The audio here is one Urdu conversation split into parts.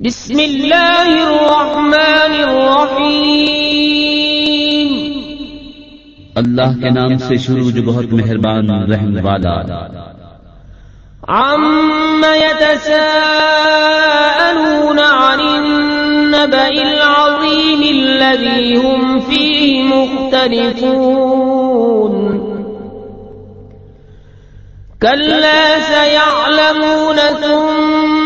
بسم اللہ الرحمن الرحیم اللہ کے نام سے شروع جو بہت مہربان رحم والا. عم يتساءلون عن النبأ العظيم الذي هم فيه مختلفون. كلا سيعلمون ثم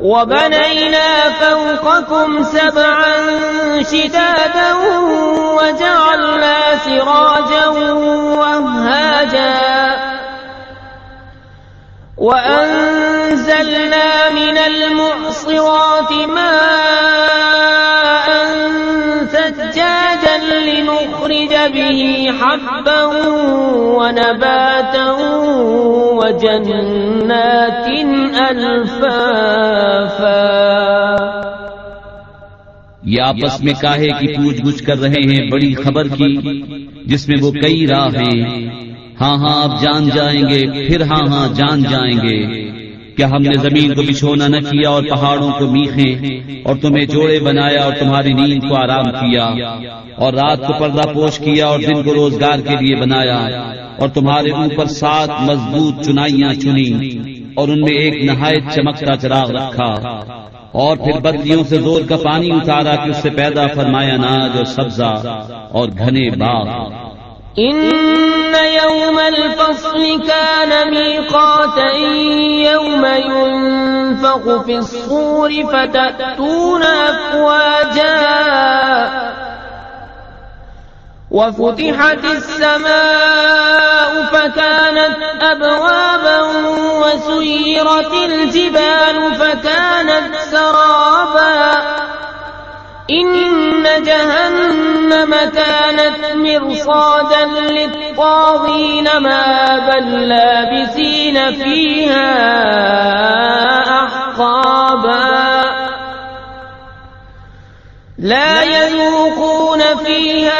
وبنينا فوقكم سبعا شدادا وجعلنا سراجا وهاجا وأنزلنا من المعصرات ماء ثجاجا لنخرج به حبا ونباتا وجنات ألفافا یہ آپس میں کاہے کی پوچھ گچھ کر رہے ہیں، بڑی خبر کی، جس میں وہ کئی راہ ہیں۔ ہاں ہاں آپ جان جائیں گے، پھر ہاں ہاں جان جائیں گے۔ کیا ہم نے زمین کو بچھونا نہ کیا اور پہاڑوں کو میخے اور تمہیں جوڑے بنایا اور تمہاری نیند کو آرام کیا اور رات کو پردہ پوش کیا اور دن کو روزگار کے لیے بنایا اور تمہارے اوپر سات مضبوط چنائیاں چنی اور ان میں ایک نہایت چمکتا چراغ رکھا۔ اور پھر بدلیوں سے زور کا پانی اتارا کہ اس سے پیدا فرمایا ناج اور سبزہ اور گھنے باغ۔ ان يوم الفصل كان ميقاتا يوم ينفق في الصور فتأتون أفواجا وفتحت السماء فكانت أبوابا وسيرت الجبال فكانت سرابا. إن جهنم كانت مرصادا للطاغين مآبا لابسين فيها أحقابا. لا يذوقون فيها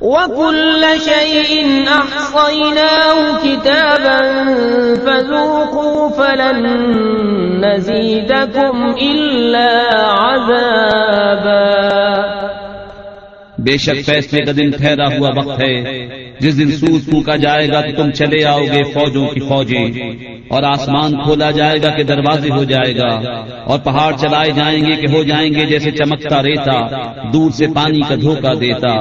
وكل شيء أحصيناه كتابا فذوقوا فلن نزيدكم إلا عذابا بے شک فیصلے کا دن ٹھہرا ہوا وقت ہے۔ جس دن سوز پھونکا جائے گا تو تم چلے آؤ گے فوجوں کی فوجیں۔ اور آسمان کھولا جائے گا کہ دروازے ہو جائے گا۔ اور پہاڑ چلائے جائیں گے کہ ہو جائیں گے جیسے چمکتا ریتا دور سے پانی کا دھوکا دیتا۔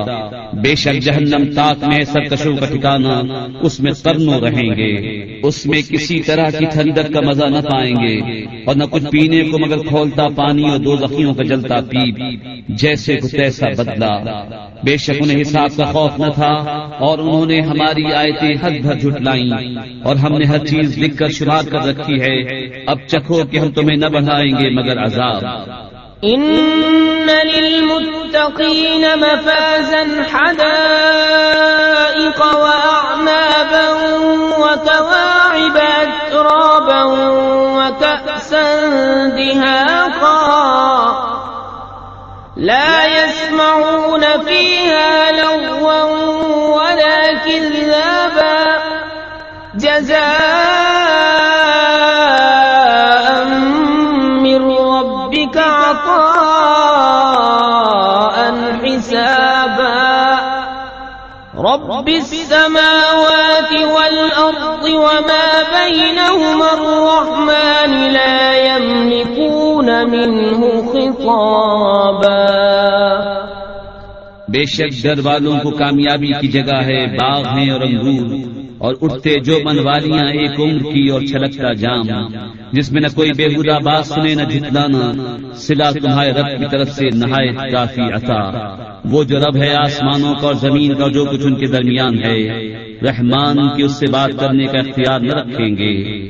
بے شک جہنم تاک میں سرکشوں کا ٹھکانا اس میں ترنو رہیں گے۔ اس میں کسی طرح کی ٹھنڈک کا مزہ نہ پائیں گے اور نہ کچھ پینے کو مگر کھولتا پانی اور دو زخیوں کا جلتا پیپ جیسے کچھ ایسا بدلا بے شک انہیں حساب کا خوف نہ تھا اور انہوں نے ہماری آیتیں حد بھر جھٹلائیں اور ہم نے ہر چیز لکھ کر شمار کر رکھی ہے اب چکھو کہ ہم تمہیں نہ بڑھائیں گے مگر عذاب۔ إن للمتقين مفازا حدائق وأعنابا وكواعب أترابا وكأسا دهاقا لا يسمعون فيها لغوا ولا كذابا جزاء من ربك عطاء حسابا رب السماوات الرحمن لا يملكون منه خطابا. بے شک ڈر والوں کو کامیابی کی جگہ ہے، باغ ہیں اور انگور، اور اٹھتے جو منوالیاں ایک عمر کی اور چھلکتا جام، جس میں نہ کوئی بےحدہ بات سنے نہ جتلانا سلا تمہارے رب کی طرف سے نہایت کافی عطا۔ وہ جو رب ہے آسمانوں کا اور زمین کا، جو کچھ ان کے درمیان ہے، رحمان کی اس سے بات کرنے کا اختیار نہ رکھیں گے۔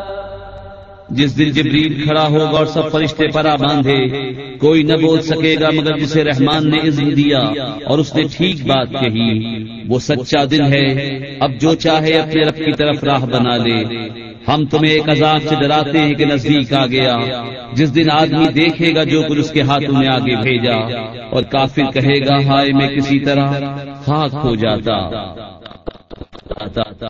جس دن جبریل کھڑا ہوگا اور سب فرشتے پرا باندھے، کوئی نہ بول سکے گا مگر جسے رحمان نے عزم دیا اور اس نے ٹھیک بات کہی، وہ سچا دن ہے، اب جو چاہے اپنے رب کی طرف راہ بنا لے۔ ہم تمہیں ایک عذاب سے ڈراتے ہیں کہ نزدیک آ گیا۔ جس دن آدمی دیکھے گا جو کچھ اس کے ہاتھوں میں آگے بھیجا اور کافر کہے گا، ہائے میں کسی طرح خاک ہو جاتا۔